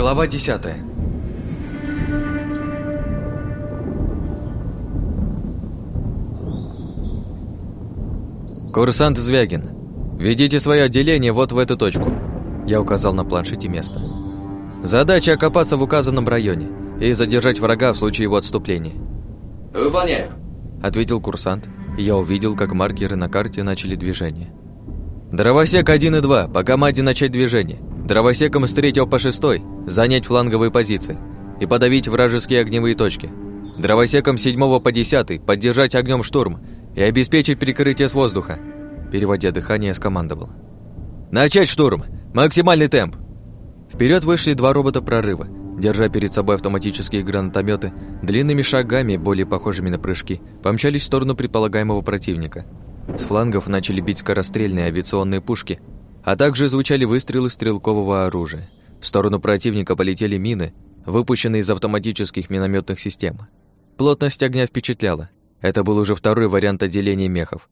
Глава 10 «Курсант Звягин, ведите свое отделение вот в эту точку», я указал на планшете место. «Задача окопаться в указанном районе и задержать врага в случае его отступления». «Выполняю», — ответил курсант, и я увидел, как маркеры на карте начали движение. «Дровосек 1 и 2, по команде начать движение. Дровосеком с 3 по 6 занять фланговые позиции и подавить вражеские огневые точки. Дровосеком с 7 по 10 поддержать огнем штурм и обеспечить прикрытие с воздуха. Переводя дыхание, скомандовал. «Начать штурм! Максимальный темп!» Вперед вышли два робота прорыва, держа перед собой автоматические гранатометы, длинными шагами, более похожими на прыжки, помчались в сторону предполагаемого противника. С флангов начали бить скорострельные авиационные пушки, а также звучали выстрелы стрелкового оружия. В сторону противника полетели мины, выпущенные из автоматических минометных систем. Плотность огня впечатляла. Это был уже второй вариант отделения мехов.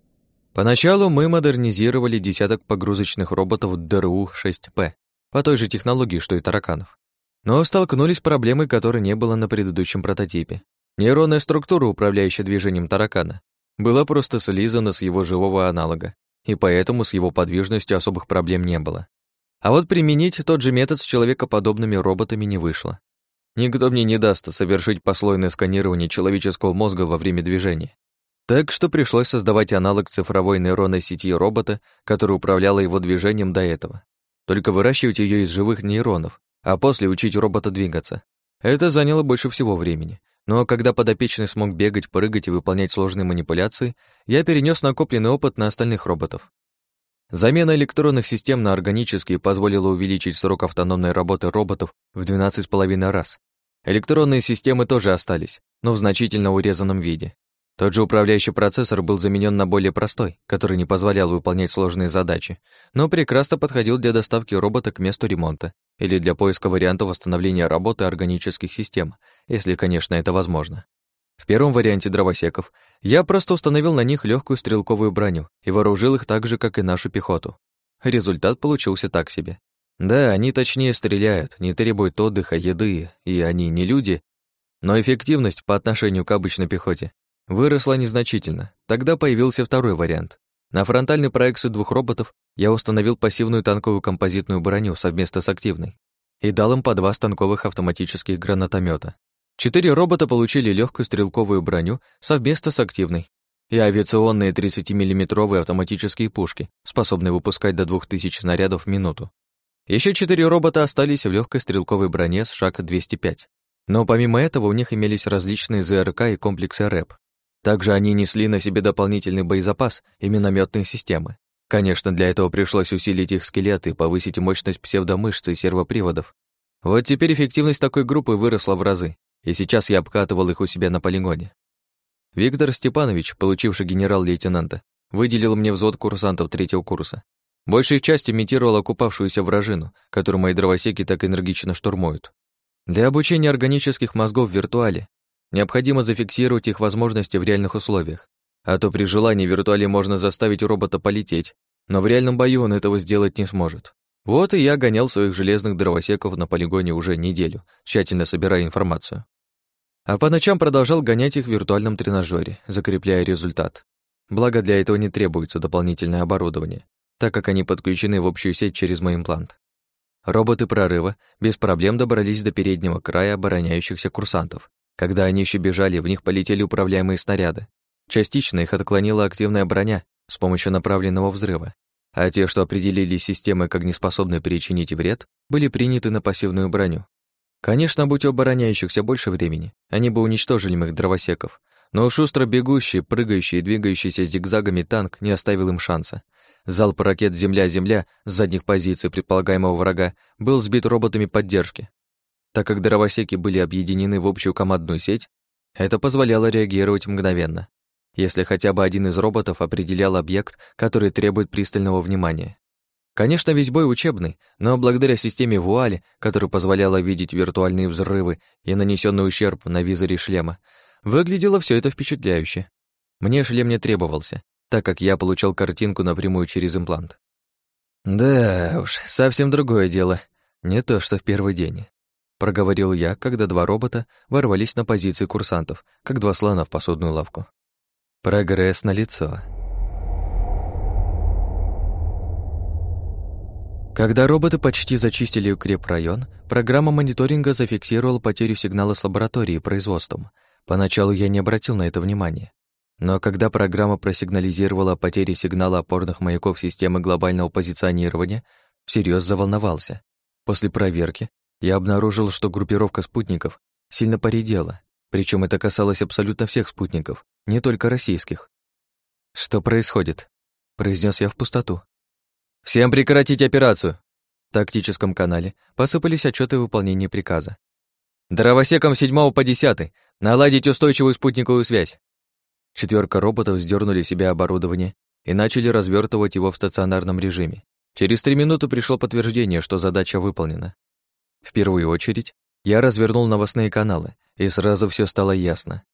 Поначалу мы модернизировали десяток погрузочных роботов ДРУ-6П по той же технологии, что и тараканов. Но столкнулись с проблемой, которой не было на предыдущем прототипе. Нейронная структура, управляющая движением таракана, была просто слизана с его живого аналога, и поэтому с его подвижностью особых проблем не было. А вот применить тот же метод с человекоподобными роботами не вышло. Никто мне не даст совершить послойное сканирование человеческого мозга во время движения. Так что пришлось создавать аналог цифровой нейронной сети робота, которая управляла его движением до этого. Только выращивать ее из живых нейронов, а после учить робота двигаться. Это заняло больше всего времени. Но когда подопечный смог бегать, прыгать и выполнять сложные манипуляции, я перенес накопленный опыт на остальных роботов. Замена электронных систем на органические позволила увеличить срок автономной работы роботов в 12,5 раз. Электронные системы тоже остались, но в значительно урезанном виде. Тот же управляющий процессор был заменен на более простой, который не позволял выполнять сложные задачи, но прекрасно подходил для доставки робота к месту ремонта или для поиска вариантов восстановления работы органических систем, если, конечно, это возможно. В первом варианте дровосеков я просто установил на них легкую стрелковую броню и вооружил их так же, как и нашу пехоту. Результат получился так себе. Да, они точнее стреляют, не требуют отдыха, еды, и они не люди, но эффективность по отношению к обычной пехоте выросла незначительно. Тогда появился второй вариант. На фронтальной проекции двух роботов я установил пассивную танковую композитную броню совместно с активной и дал им по два станковых автоматических гранатомета. Четыре робота получили легкую стрелковую броню совместно с активной и авиационные 30-миллиметровые автоматические пушки, способные выпускать до 2000 снарядов в минуту. Еще четыре робота остались в легкой стрелковой броне с ШАК-205. Но помимо этого у них имелись различные ЗРК и комплексы РЭП. Также они несли на себе дополнительный боезапас и минометные системы. Конечно, для этого пришлось усилить их скелеты, повысить мощность псевдомышц и сервоприводов. Вот теперь эффективность такой группы выросла в разы, и сейчас я обкатывал их у себя на полигоне. Виктор Степанович, получивший генерал-лейтенанта, выделил мне взвод курсантов третьего курса. Большая часть имитировала окупавшуюся вражину, которую мои дровосеки так энергично штурмуют. Для обучения органических мозгов в виртуале необходимо зафиксировать их возможности в реальных условиях, а то при желании виртуале можно заставить робота полететь, но в реальном бою он этого сделать не сможет. Вот и я гонял своих железных дровосеков на полигоне уже неделю, тщательно собирая информацию. А по ночам продолжал гонять их в виртуальном тренажере, закрепляя результат. Благо для этого не требуется дополнительное оборудование так как они подключены в общую сеть через мой имплант. Роботы прорыва без проблем добрались до переднего края обороняющихся курсантов. Когда они еще бежали, в них полетели управляемые снаряды. Частично их отклонила активная броня с помощью направленного взрыва, а те, что определили системы как неспособные причинить вред, были приняты на пассивную броню. Конечно, будь у обороняющихся больше времени, они бы уничтожили моих дровосеков, но шустро бегущий, прыгающий и двигающийся зигзагами танк не оставил им шанса. Залп ракет «Земля-Земля» с задних позиций предполагаемого врага был сбит роботами поддержки. Так как дровосеки были объединены в общую командную сеть, это позволяло реагировать мгновенно, если хотя бы один из роботов определял объект, который требует пристального внимания. Конечно, весь бой учебный, но благодаря системе вуали, которая позволяла видеть виртуальные взрывы и нанесенный ущерб на визоре шлема, выглядело все это впечатляюще. Мне шлем не требовался, так как я получал картинку напрямую через имплант. Да уж, совсем другое дело. Не то, что в первый день. проговорил я, когда два робота ворвались на позиции курсантов, как два слона в посудную лавку. Прогресс на лицо. Когда роботы почти зачистили укрепрайон, программа мониторинга зафиксировала потерю сигнала с лаборатории производством. Поначалу я не обратил на это внимания. Но когда программа просигнализировала о потере сигнала опорных маяков системы глобального позиционирования, всерьез заволновался. После проверки я обнаружил, что группировка спутников сильно поредела, причем это касалось абсолютно всех спутников, не только российских. «Что происходит?» — произнес я в пустоту. «Всем прекратить операцию!» В тактическом канале посыпались отчеты выполнения приказа. «Дровосеком с 7 по 10 наладить устойчивую спутниковую связь!» Четверка роботов сдернули себе оборудование и начали развертывать его в стационарном режиме. Через три минуты пришло подтверждение, что задача выполнена. В первую очередь я развернул новостные каналы, и сразу все стало ясно.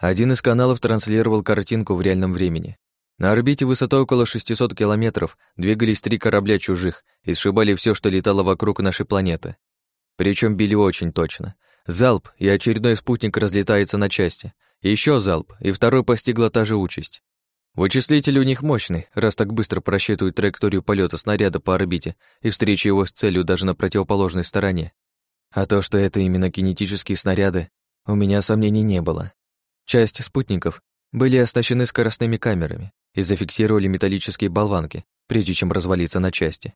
Один из каналов транслировал картинку в реальном времени. На орбите высотой около 600 километров двигались три корабля чужих и сшибали все, что летало вокруг нашей планеты. Причем били очень точно. Залп, и очередной спутник разлетается на части. Еще залп, и второй постигла та же участь. Вычислитель у них мощный, раз так быстро просчитывает траекторию полета снаряда по орбите и встречи его с целью даже на противоположной стороне. А то, что это именно кинетические снаряды, у меня сомнений не было. Часть спутников были оснащены скоростными камерами и зафиксировали металлические болванки, прежде чем развалиться на части.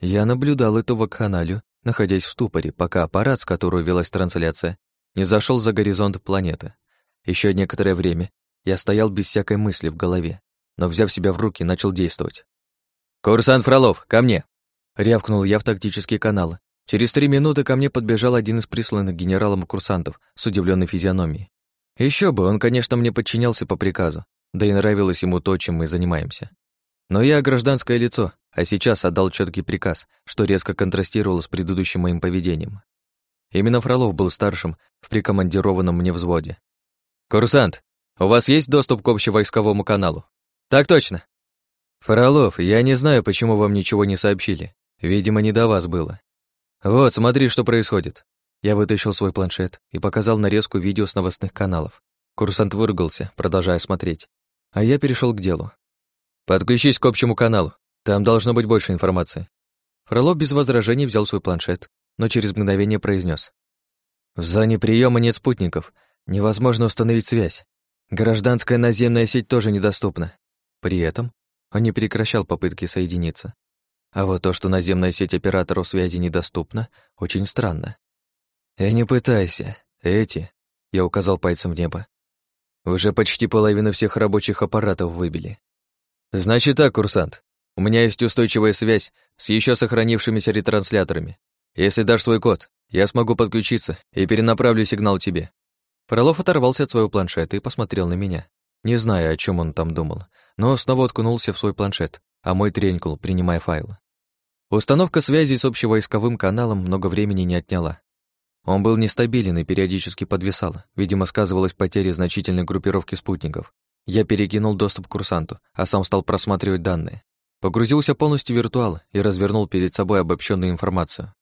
Я наблюдал эту вакханалию, находясь в ступоре, пока аппарат, с которого велась трансляция, не зашел за горизонт планеты. Еще некоторое время я стоял без всякой мысли в голове, но, взяв себя в руки, начал действовать. «Курсант Фролов, ко мне!» Рявкнул я в тактический канал. Через три минуты ко мне подбежал один из присланных генералом курсантов с удивленной физиономией. Еще бы, он, конечно, мне подчинялся по приказу, да и нравилось ему то, чем мы занимаемся. Но я гражданское лицо, а сейчас отдал четкий приказ, что резко контрастировало с предыдущим моим поведением. Именно Фролов был старшим в прикомандированном мне взводе. «Курсант, у вас есть доступ к общевойсковому каналу?» «Так точно». «Фролов, я не знаю, почему вам ничего не сообщили. Видимо, не до вас было. Вот, смотри, что происходит». Я вытащил свой планшет и показал нарезку видео с новостных каналов. Курсант выругался, продолжая смотреть. А я перешел к делу. «Подключись к общему каналу. Там должно быть больше информации». Фролов без возражений взял свой планшет, но через мгновение произнес: «В зоне приема нет спутников. Невозможно установить связь. Гражданская наземная сеть тоже недоступна. При этом он не прекращал попытки соединиться. А вот то, что наземная сеть операторов связи недоступна, очень странно. «И «Э, не пытайся. Эти...» — я указал пальцем в небо. «Уже почти половину всех рабочих аппаратов выбили. Значит так, курсант, у меня есть устойчивая связь с еще сохранившимися ретрансляторами. Если дашь свой код, я смогу подключиться и перенаправлю сигнал тебе. Фролов оторвался от своего планшета и посмотрел на меня. Не знаю, о чем он там думал, но снова уткнулся в свой планшет, а мой тренькнул, принимая файлы. Установка связи с общевойсковым каналом много времени не отняла. Он был нестабилен и периодически подвисал. Видимо, сказывалась потеря значительной группировки спутников. Я перекинул доступ к курсанту, а сам стал просматривать данные. Погрузился полностью в виртуал и развернул перед собой обобщенную информацию.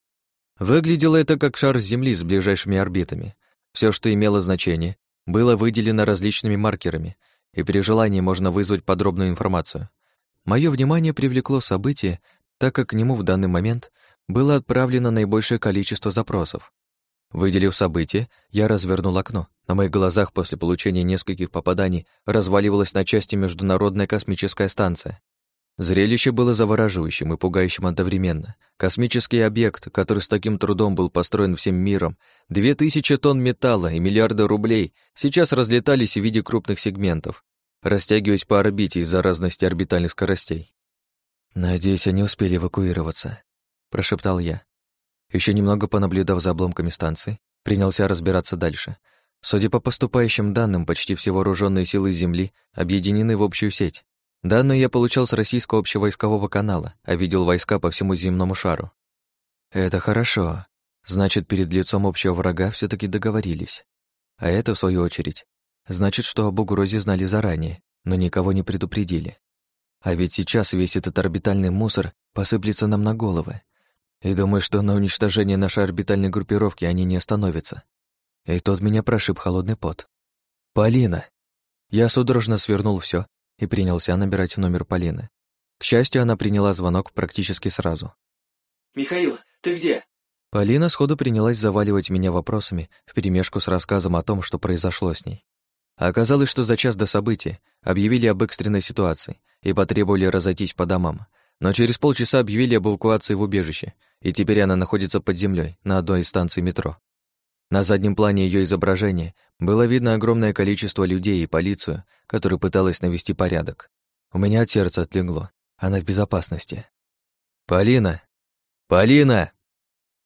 Выглядело это как шар Земли с ближайшими орбитами, все, что имело значение, было выделено различными маркерами, и при желании можно вызвать подробную информацию. Мое внимание привлекло событие, так как к нему в данный момент было отправлено наибольшее количество запросов. Выделив событие, я развернул окно. На моих глазах после получения нескольких попаданий разваливалась на части международная космическая станция. Зрелище было завораживающим и пугающим одновременно. Космический объект, который с таким трудом был построен всем миром, две тысячи тонн металла и миллиарды рублей, сейчас разлетались в виде крупных сегментов, растягиваясь по орбите из-за разности орбитальных скоростей. «Надеюсь, они успели эвакуироваться», — прошептал я. Еще немного понаблюдав за обломками станции, принялся разбираться дальше. Судя по поступающим данным, почти все вооруженные силы Земли объединены в общую сеть. Данные я получал с российского общевойскового канала, а видел войска по всему земному шару. Это хорошо. Значит, перед лицом общего врага все таки договорились. А это, в свою очередь, значит, что об угрозе знали заранее, но никого не предупредили. А ведь сейчас весь этот орбитальный мусор посыплется нам на головы. И думаю, что на уничтожение нашей орбитальной группировки они не остановятся. И тут меня прошиб холодный пот. «Полина!» Я судорожно свернул все и принялся набирать номер Полины. К счастью, она приняла звонок практически сразу. «Михаил, ты где?» Полина сходу принялась заваливать меня вопросами вперемешку с рассказом о том, что произошло с ней. Оказалось, что за час до события объявили об экстренной ситуации и потребовали разойтись по домам, но через полчаса объявили об эвакуации в убежище, и теперь она находится под землей на одной из станций метро. На заднем плане ее изображения было видно огромное количество людей и полицию, которая пыталась навести порядок. У меня от сердца отлегло. Она в безопасности. «Полина! Полина!»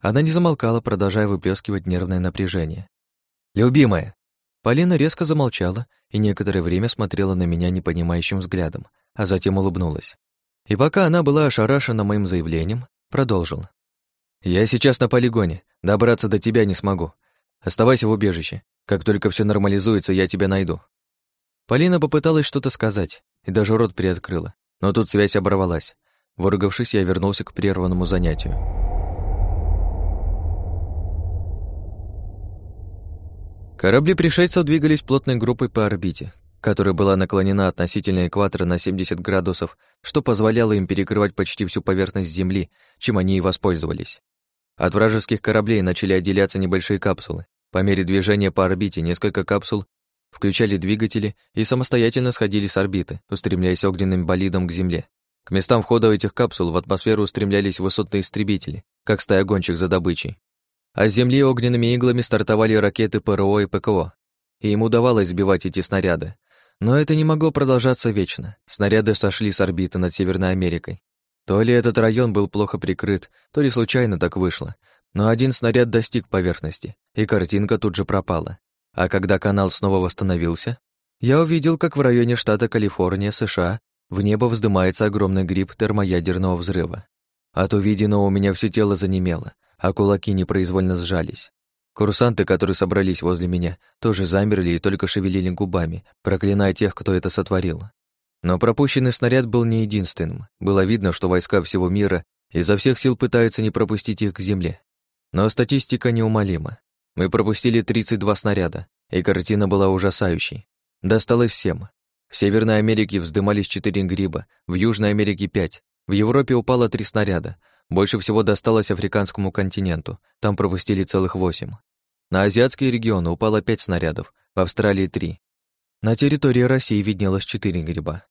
Она не замолкала, продолжая выплескивать нервное напряжение. «Любимая!» Полина резко замолчала и некоторое время смотрела на меня непонимающим взглядом, а затем улыбнулась. И пока она была ошарашена моим заявлением, продолжил. «Я сейчас на полигоне, добраться до тебя не смогу. Оставайся в убежище. Как только все нормализуется, я тебя найду». Полина попыталась что-то сказать и даже рот приоткрыла, но тут связь оборвалась. Выругавшись, я вернулся к прерванному занятию. Корабли пришельцев двигались плотной группой по орбите, которая была наклонена относительно экватора на 70 градусов, что позволяло им перекрывать почти всю поверхность Земли, чем они и воспользовались. От вражеских кораблей начали отделяться небольшие капсулы. По мере движения по орбите несколько капсул включали двигатели и самостоятельно сходили с орбиты, устремляясь огненным болидом к Земле. К местам входа этих капсул в атмосферу устремлялись высотные истребители, как стая гонщик за добычей. А с Земли огненными иглами стартовали ракеты ПРО и ПКО, и им удавалось сбивать эти снаряды, но это не могло продолжаться вечно. Снаряды сошли с орбиты над Северной Америкой. То ли этот район был плохо прикрыт, то ли случайно так вышло. Но один снаряд достиг поверхности, и картинка тут же пропала. А когда канал снова восстановился, я увидел, как в районе штата Калифорния, США, в небо вздымается огромный гриб термоядерного взрыва. От увиденного у меня все тело занемело, а кулаки непроизвольно сжались. Курсанты, которые собрались возле меня, тоже замерли и только шевелили губами, проклиная тех, кто это сотворил. Но пропущенный снаряд был не единственным. Было видно, что войска всего мира изо всех сил пытаются не пропустить их к земле. Но статистика неумолима. Мы пропустили 32 снаряда, и картина была ужасающей. Досталось всем. В Северной Америке вздымались 4 гриба, в Южной Америке 5, в Европе упало 3 снаряда, больше всего досталось африканскому континенту, там пропустили целых восемь. На азиатские регионы упало пять снарядов, в Австралии три. На территории России виднелось четыре гриба.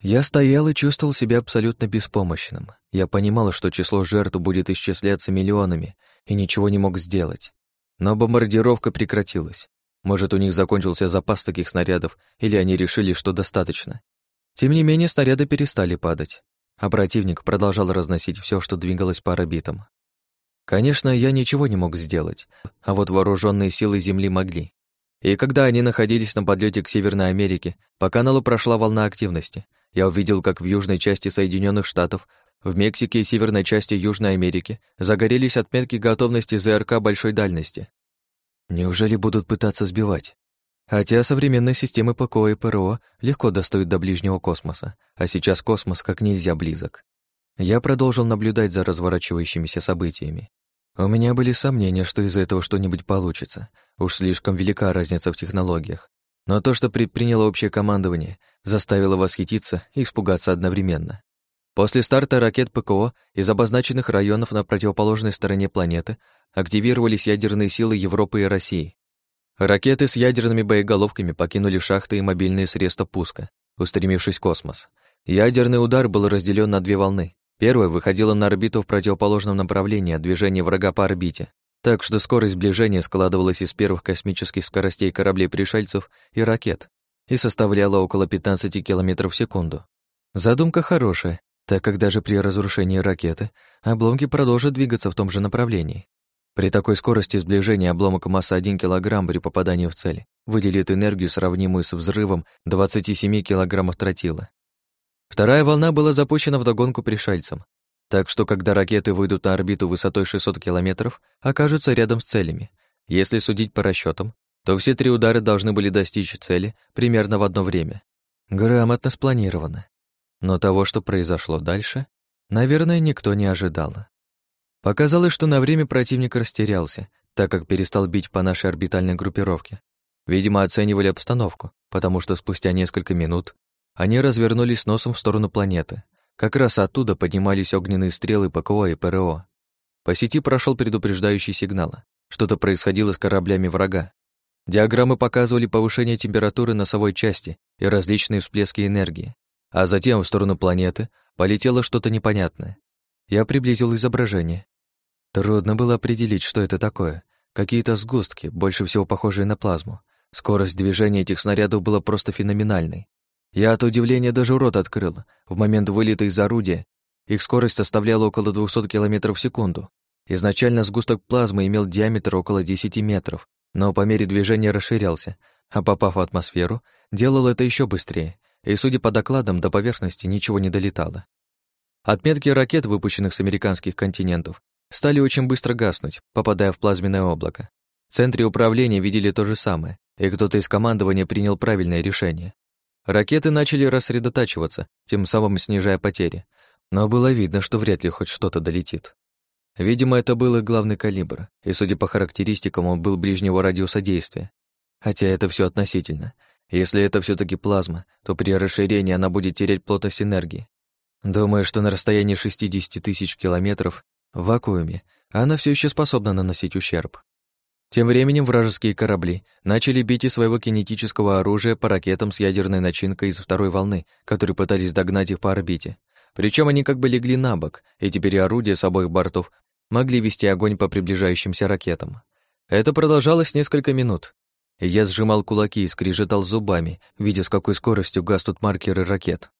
Я стоял и чувствовал себя абсолютно беспомощным. Я понимал, что число жертв будет исчисляться миллионами, и ничего не мог сделать. Но бомбардировка прекратилась. Может, у них закончился запас таких снарядов, или они решили, что достаточно. Тем не менее, снаряды перестали падать а противник продолжал разносить все, что двигалось по орбитам. Конечно, я ничего не мог сделать, а вот вооруженные силы Земли могли. И когда они находились на подлете к Северной Америке, по каналу прошла волна активности. Я увидел, как в южной части Соединенных Штатов, в Мексике и северной части Южной Америки загорелись отметки готовности ЗРК большой дальности. Неужели будут пытаться сбивать? Хотя современные системы ПКО и ПРО легко достают до ближнего космоса, а сейчас космос как нельзя близок. Я продолжил наблюдать за разворачивающимися событиями. У меня были сомнения, что из этого что-нибудь получится. Уж слишком велика разница в технологиях. Но то, что предприняло общее командование, заставило восхититься и испугаться одновременно. После старта ракет ПКО из обозначенных районов на противоположной стороне планеты активировались ядерные силы Европы и России. Ракеты с ядерными боеголовками покинули шахты и мобильные средства пуска, устремившись в космос. Ядерный удар был разделен на две волны. Первая выходила на орбиту в противоположном направлении от движения врага по орбите, так что скорость сближения складывалась из первых космических скоростей кораблей пришельцев и ракет и составляла около 15 км в секунду. Задумка хорошая, так как даже при разрушении ракеты обломки продолжат двигаться в том же направлении. При такой скорости сближения обломок массы 1 кг при попадании в цель выделит энергию, сравнимую с взрывом 27 кг тротила. Вторая волна была запущена вдогонку пришельцам, так что когда ракеты выйдут на орбиту высотой 600 км, окажутся рядом с целями. Если судить по расчетам, то все три удара должны были достичь цели примерно в одно время. Грамотно спланировано. Но того, что произошло дальше, наверное, никто не ожидал. Показалось, что на время противник растерялся, так как перестал бить по нашей орбитальной группировке. Видимо, оценивали обстановку, потому что спустя несколько минут они развернулись носом в сторону планеты. Как раз оттуда поднимались огненные стрелы ПКО и ПРО. По сети прошел предупреждающий сигнал. Что-то происходило с кораблями врага. Диаграммы показывали повышение температуры носовой части и различные всплески энергии. А затем в сторону планеты полетело что-то непонятное. Я приблизил изображение. Трудно было определить, что это такое. Какие-то сгустки, больше всего похожие на плазму. Скорость движения этих снарядов была просто феноменальной. Я от удивления даже рот открыл. В момент вылета из орудия их скорость составляла около 200 км в секунду. Изначально сгусток плазмы имел диаметр около 10 метров, но по мере движения расширялся, а попав в атмосферу, делал это еще быстрее, и, судя по докладам, до поверхности ничего не долетало. Отметки ракет, выпущенных с американских континентов, стали очень быстро гаснуть, попадая в плазменное облако. В центре управления видели то же самое, и кто-то из командования принял правильное решение. Ракеты начали рассредотачиваться, тем самым снижая потери, но было видно, что вряд ли хоть что-то долетит. Видимо, это был их главный калибр, и, судя по характеристикам, он был ближнего радиуса действия. Хотя это все относительно. Если это все таки плазма, то при расширении она будет терять плотность энергии. Думаю, что на расстоянии 60 тысяч километров в вакууме она все еще способна наносить ущерб. Тем временем вражеские корабли начали бить из своего кинетического оружия по ракетам с ядерной начинкой из второй волны, которые пытались догнать их по орбите. Причем они как бы легли на бок, и теперь орудия с обоих бортов могли вести огонь по приближающимся ракетам. Это продолжалось несколько минут. Я сжимал кулаки и скрежетал зубами, видя, с какой скоростью гаснут маркеры ракет.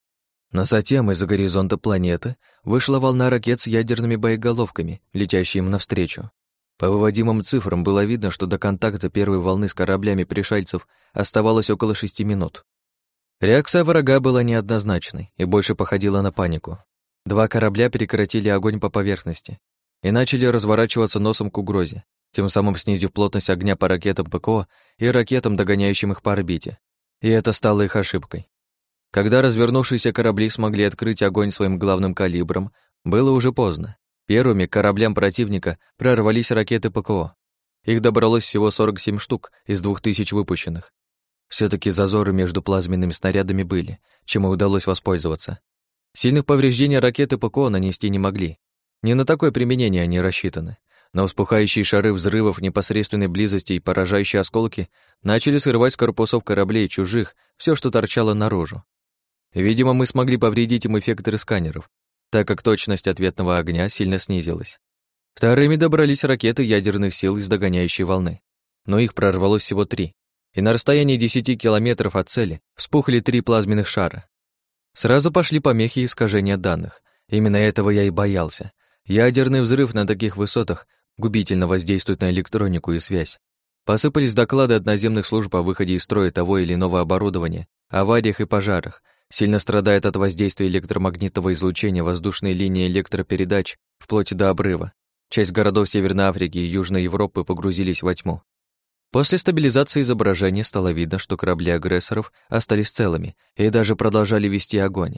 Но затем из-за горизонта планеты вышла волна ракет с ядерными боеголовками, летящие им навстречу. По выводимым цифрам было видно, что до контакта первой волны с кораблями пришельцев оставалось около шести минут. Реакция врага была неоднозначной и больше походила на панику. Два корабля прекратили огонь по поверхности и начали разворачиваться носом к угрозе, тем самым снизив плотность огня по ракетам ПКО и ракетам, догоняющим их по орбите. И это стало их ошибкой. Когда развернувшиеся корабли смогли открыть огонь своим главным калибром, было уже поздно. Первыми к кораблям противника прорвались ракеты ПКО. Их добралось всего 47 штук из 2000 выпущенных. все таки зазоры между плазменными снарядами были, чем и удалось воспользоваться. Сильных повреждений ракеты ПКО нанести не могли. Не на такое применение они рассчитаны. Но вспухающие шары взрывов непосредственной близости и поражающие осколки начали срывать с корпусов кораблей чужих все, что торчало наружу. Видимо, мы смогли повредить им эффекторы сканеров, так как точность ответного огня сильно снизилась. Вторыми добрались ракеты ядерных сил из догоняющей волны, но их прорвалось всего три, и на расстоянии 10 километров от цели вспухли три плазменных шара. Сразу пошли помехи и искажения данных. Именно этого я и боялся. Ядерный взрыв на таких высотах губительно воздействует на электронику и связь. Посыпались доклады от наземных служб о выходе из строя того или иного оборудования, авариях и пожарах, Сильно страдает от воздействия электромагнитного излучения воздушные линии электропередач вплоть до обрыва. Часть городов Северной Африки и Южной Европы погрузились во тьму. После стабилизации изображения стало видно, что корабли агрессоров остались целыми и даже продолжали вести огонь.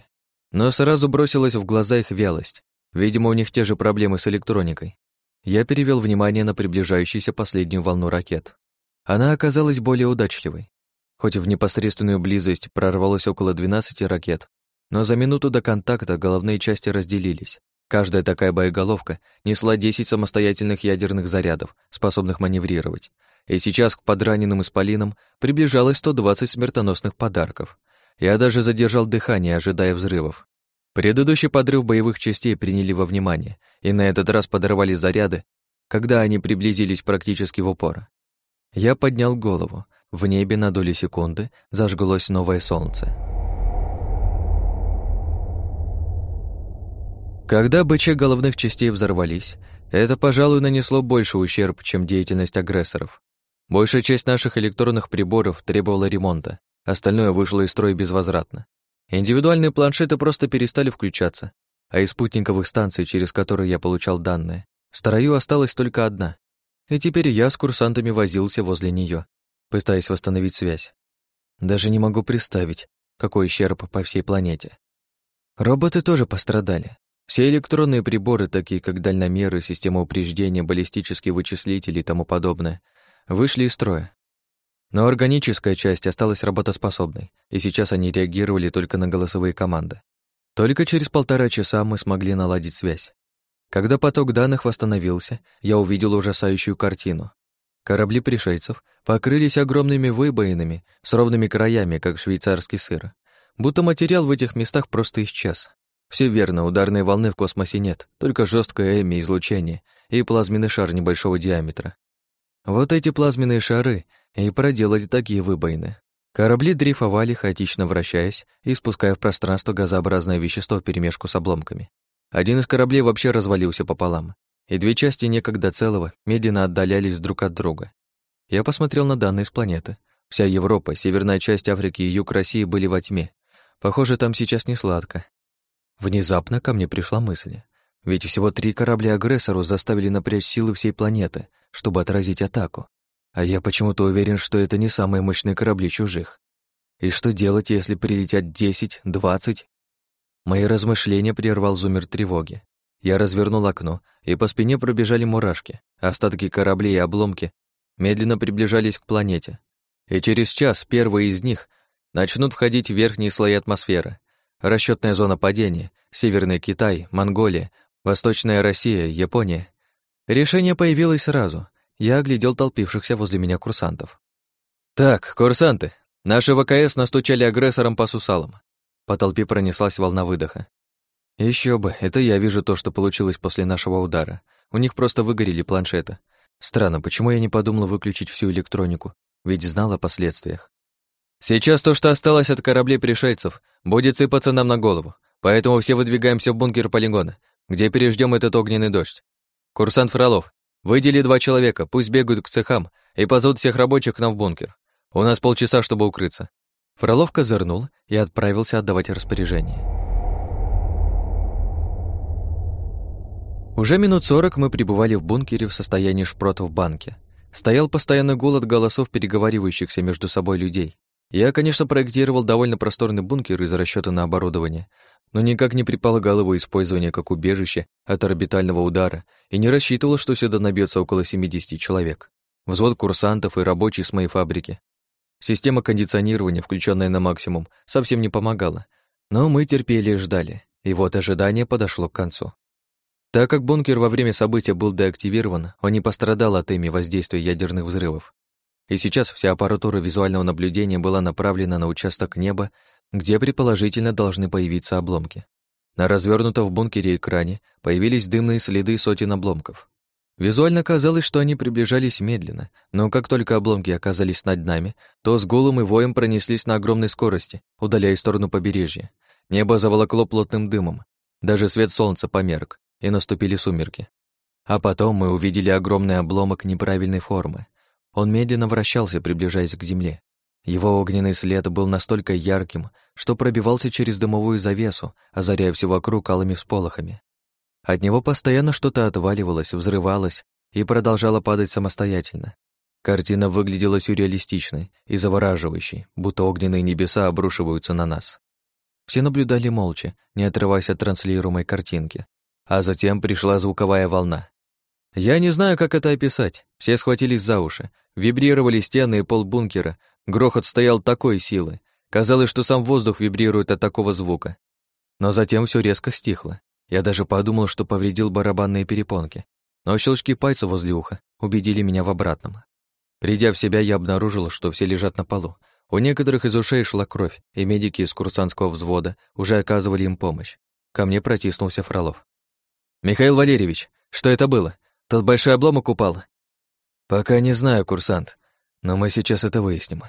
Но сразу бросилась в глаза их вялость. Видимо, у них те же проблемы с электроникой. Я перевел внимание на приближающуюся последнюю волну ракет. Она оказалась более удачливой. Хоть в непосредственную близость прорвалось около 12 ракет, но за минуту до контакта головные части разделились. Каждая такая боеголовка несла 10 самостоятельных ядерных зарядов, способных маневрировать. И сейчас к подраненным исполинам приближалось 120 смертоносных подарков. Я даже задержал дыхание, ожидая взрывов. Предыдущий подрыв боевых частей приняли во внимание, и на этот раз подорвали заряды, когда они приблизились практически в упор. Я поднял голову, в небе на долю секунды зажглось новое солнце. Когда БЧ головных частей взорвались, это, пожалуй, нанесло больше ущерб, чем деятельность агрессоров. Большая часть наших электронных приборов требовала ремонта, остальное вышло из строя безвозвратно. Индивидуальные планшеты просто перестали включаться, а из спутниковых станций, через которые я получал данные, в строю осталась только одна. И теперь я с курсантами возился возле нее, пытаясь восстановить связь. Даже не могу представить, какой ущерб по всей планете. Роботы тоже пострадали. Все электронные приборы, такие как дальномеры, система упреждения, баллистические вычислители и тому подобное, вышли из строя. Но органическая часть осталась работоспособной, и сейчас они реагировали только на голосовые команды. Только через полтора часа мы смогли наладить связь. Когда поток данных восстановился, я увидел ужасающую картину. Корабли пришельцев покрылись огромными выбоинами с ровными краями, как швейцарский сыр. Будто материал в этих местах просто исчез. Все верно, ударной волны в космосе нет, только жесткое эми-излучение и плазменный шар небольшого диаметра. Вот эти плазменные шары и проделали такие выбоины. Корабли дрейфовали, хаотично вращаясь и спуская в пространство газообразное вещество вперемешку с обломками. Один из кораблей вообще развалился пополам, и две части некогда целого медленно отдалялись друг от друга. Я посмотрел на данные с планеты. Вся Европа, северная часть Африки и юг России были во тьме. Похоже, там сейчас не сладко. Внезапно ко мне пришла мысль. Ведь всего три корабля агрессору заставили напрячь силы всей планеты, чтобы отразить атаку. А я почему-то уверен, что это не самые мощные корабли чужих. И что делать, если прилетят десять, двадцать? Мои размышления прервал зумер тревоги. Я развернул окно, и по спине пробежали мурашки. Остатки кораблей и обломки медленно приближались к планете. И через час первые из них начнут входить в верхние слои атмосферы. Расчетная зона падения, Северный Китай, Монголия, Восточная Россия, Япония. Решение появилось сразу. Я оглядел толпившихся возле меня курсантов. «Так, курсанты, наши ВКС настучали агрессорам по сусалам. По толпе пронеслась волна выдоха. Еще бы, это я вижу то, что получилось после нашего удара. У них просто выгорели планшеты. Странно, почему я не подумал выключить всю электронику? Ведь знал о последствиях. Сейчас то, что осталось от кораблей пришельцев, будет сыпаться нам на голову, поэтому все выдвигаемся в бункер полигона, где переждем этот огненный дождь. Курсант Фролов, выдели два человека, пусть бегают к цехам и позовут всех рабочих к нам в бункер. У нас полчаса, чтобы укрыться. Фролов козырнул и отправился отдавать распоряжение. Уже минут сорок мы пребывали в бункере в состоянии шпрота в банке. Стоял постоянный голод голосов переговаривающихся между собой людей. Я, конечно, проектировал довольно просторный бункер из расчета на оборудование, но никак не предполагал его использование как убежище от орбитального удара и не рассчитывал, что сюда набьется около 70 человек. Взвод курсантов и рабочие с моей фабрики. Система кондиционирования, включенная на максимум, совсем не помогала. Но мы терпели и ждали, и вот ожидание подошло к концу. Так как бункер во время события был деактивирован, он не пострадал от ими воздействия ядерных взрывов. И сейчас вся аппаратура визуального наблюдения была направлена на участок неба, где предположительно должны появиться обломки. На развернутом в бункере экране появились дымные следы сотен обломков. Визуально казалось, что они приближались медленно, но как только обломки оказались над нами, то с гулом и воем пронеслись на огромной скорости, удаляясь в сторону побережья. Небо заволокло плотным дымом. Даже свет солнца померк, и наступили сумерки. А потом мы увидели огромный обломок неправильной формы. Он медленно вращался, приближаясь к земле. Его огненный след был настолько ярким, что пробивался через дымовую завесу, озаряя все вокруг алыми всполохами. От него постоянно что-то отваливалось, взрывалось и продолжало падать самостоятельно. Картина выглядела сюрреалистичной и завораживающей, будто огненные небеса обрушиваются на нас. Все наблюдали молча, не отрываясь от транслируемой картинки. А затем пришла звуковая волна. Я не знаю, как это описать. Все схватились за уши, вибрировали стены и пол бункера. Грохот стоял такой силы. Казалось, что сам воздух вибрирует от такого звука. Но затем все резко стихло. Я даже подумал, что повредил барабанные перепонки, но щелчки пальцев возле уха убедили меня в обратном. Придя в себя, я обнаружил, что все лежат на полу. У некоторых из ушей шла кровь, и медики из курсантского взвода уже оказывали им помощь. Ко мне протиснулся Фролов. «Михаил Валерьевич, что это было? Тот большой обломок упал?» «Пока не знаю, курсант, но мы сейчас это выясним».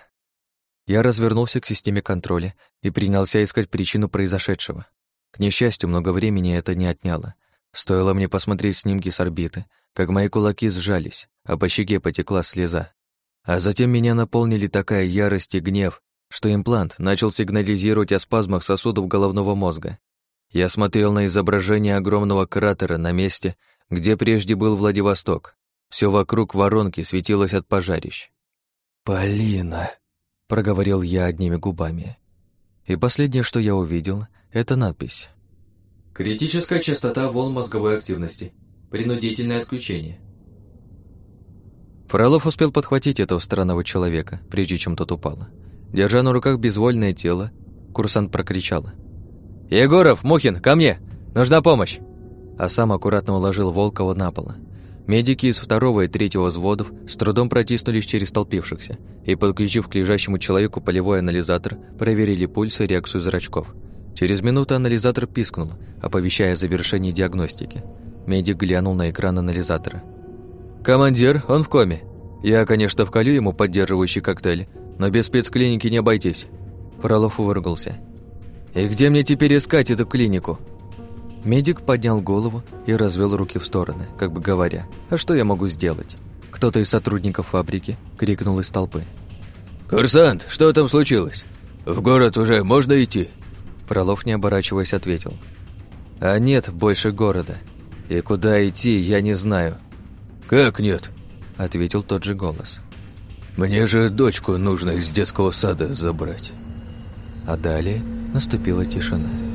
Я развернулся к системе контроля и принялся искать причину произошедшего. К несчастью, много времени это не отняло. Стоило мне посмотреть снимки с орбиты, как мои кулаки сжались, а по щеке потекла слеза. А затем меня наполнили такая ярость и гнев, что имплант начал сигнализировать о спазмах сосудов головного мозга. Я смотрел на изображение огромного кратера на месте, где прежде был Владивосток. Все вокруг воронки светилось от пожарищ. «Полина», — проговорил я одними губами. И последнее, что я увидел, это надпись. Критическая частота волн мозговой активности. Принудительное отключение. Фролов успел подхватить этого странного человека, прежде чем тот упал. Держа на руках безвольное тело, курсант прокричал. «Егоров, Мухин, ко мне! Нужна помощь!» А сам аккуратно уложил Волкова на пол. Медики из второго и третьего взводов с трудом протиснулись через толпившихся и, подключив к лежащему человеку полевой анализатор, проверили пульс и реакцию зрачков – Через минуту анализатор пискнул, оповещая о завершении диагностики. Медик глянул на экран анализатора. «Командир, он в коме. Я, конечно, вколю ему поддерживающий коктейль, но без спецклиники не обойтись». Фролов выругался. «И где мне теперь искать эту клинику?» Медик поднял голову и развел руки в стороны, как бы говоря, «А что я могу сделать?» Кто-то из сотрудников фабрики крикнул из толпы. «Курсант, что там случилось? В город уже можно идти?» Фролов, не оборачиваясь, ответил. «А нет больше города. И куда идти, я не знаю». «Как нет?» – ответил тот же голос. «Мне же дочку нужно из детского сада забрать». А далее наступила тишина.